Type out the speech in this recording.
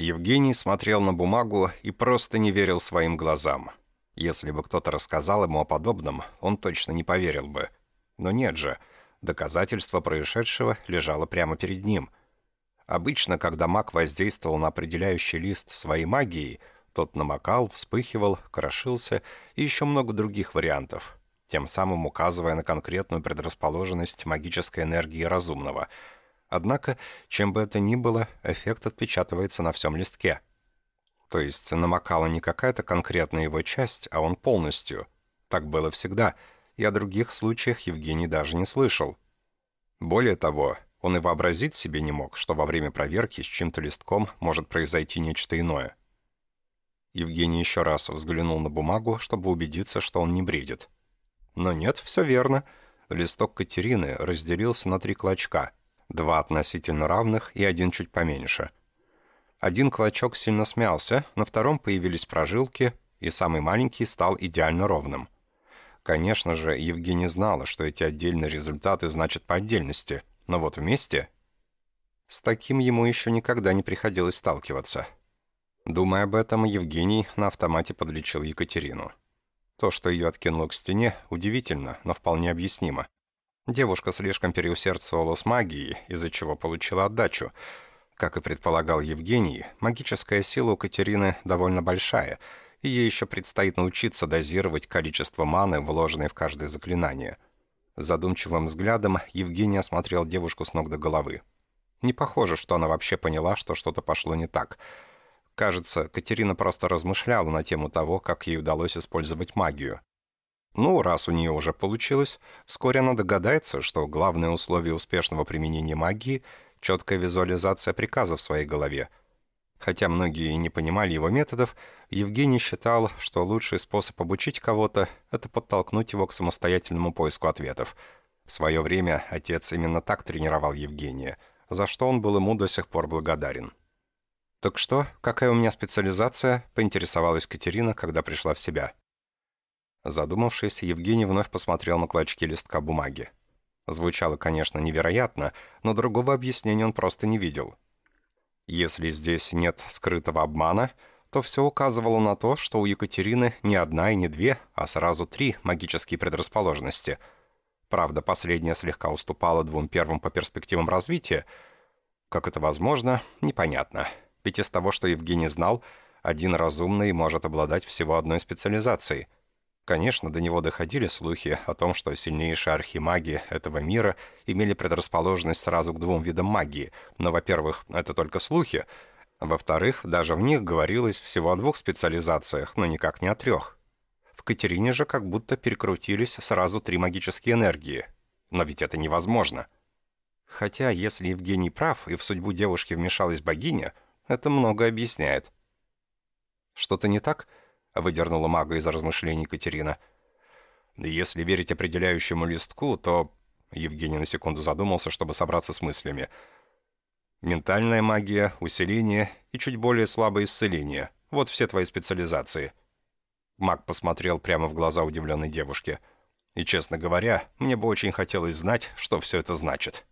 Евгений смотрел на бумагу и просто не верил своим глазам. Если бы кто-то рассказал ему о подобном, он точно не поверил бы. Но нет же, доказательство происшедшего лежало прямо перед ним. Обычно, когда маг воздействовал на определяющий лист своей магией, тот намокал, вспыхивал, крошился и еще много других вариантов, тем самым указывая на конкретную предрасположенность магической энергии разумного – Однако, чем бы это ни было, эффект отпечатывается на всем листке. То есть намокала не какая-то конкретная его часть, а он полностью. Так было всегда, и о других случаях Евгений даже не слышал. Более того, он и вообразить себе не мог, что во время проверки с чьим-то листком может произойти нечто иное. Евгений еще раз взглянул на бумагу, чтобы убедиться, что он не бредит. Но нет, все верно. Листок Катерины разделился на три клочка — два относительно равных и один чуть поменьше. Один клочок сильно смялся, на втором появились прожилки, и самый маленький стал идеально ровным. Конечно же, Евгений знала, что эти отдельные результаты значат по отдельности, но вот вместе... С таким ему еще никогда не приходилось сталкиваться. Думая об этом, Евгений на автомате подлечил Екатерину. То, что ее откинуло к стене, удивительно, но вполне объяснимо. Девушка слишком переусердствовала с магией, из-за чего получила отдачу. Как и предполагал Евгений, магическая сила у Катерины довольно большая, и ей еще предстоит научиться дозировать количество маны, вложенной в каждое заклинание. Задумчивым взглядом Евгений осмотрел девушку с ног до головы. Не похоже, что она вообще поняла, что что-то пошло не так. Кажется, Катерина просто размышляла на тему того, как ей удалось использовать магию. Ну, раз у нее уже получилось, вскоре она догадается, что главное условие успешного применения магии — четкая визуализация приказа в своей голове. Хотя многие не понимали его методов, Евгений считал, что лучший способ обучить кого-то — это подтолкнуть его к самостоятельному поиску ответов. В свое время отец именно так тренировал Евгения, за что он был ему до сих пор благодарен. «Так что, какая у меня специализация?» — поинтересовалась Катерина, когда пришла в себя. Задумавшись, Евгений вновь посмотрел на клочки листка бумаги. Звучало, конечно, невероятно, но другого объяснения он просто не видел. Если здесь нет скрытого обмана, то все указывало на то, что у Екатерины не одна и не две, а сразу три магические предрасположенности. Правда, последняя слегка уступала двум первым по перспективам развития. Как это возможно, непонятно. Ведь из того, что Евгений знал, один разумный может обладать всего одной специализацией — Конечно, до него доходили слухи о том, что сильнейшие архимаги этого мира имели предрасположенность сразу к двум видам магии, но, во-первых, это только слухи, во-вторых, даже в них говорилось всего о двух специализациях, но никак не о трех. В Катерине же как будто перекрутились сразу три магические энергии. Но ведь это невозможно. Хотя, если Евгений прав, и в судьбу девушки вмешалась богиня, это много объясняет. Что-то не так? Выдернула мага из размышлений Катерина. «Если верить определяющему листку, то...» Евгений на секунду задумался, чтобы собраться с мыслями. «Ментальная магия, усиление и чуть более слабое исцеление. Вот все твои специализации». Маг посмотрел прямо в глаза удивленной девушке. «И, честно говоря, мне бы очень хотелось знать, что все это значит».